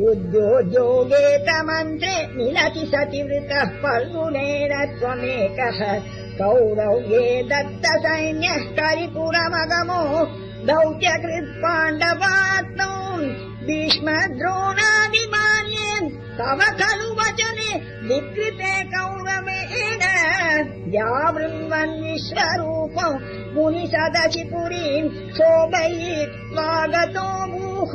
युद्धोद्योगेतमन्त्रे मिलति सति वृतः पर्गुणेन त्वमेकः। कौरवे दत्त सैन्यः करिपुरमगमो दौत्यकृत् पाण्डवात्मौ भीष्म द्रोणादिमान्ये तव खलु वचने विकृते कौरवेण। या विश्वरूपम् मुनि सदशि शोभयित्वा शोभयित्वागतो भूः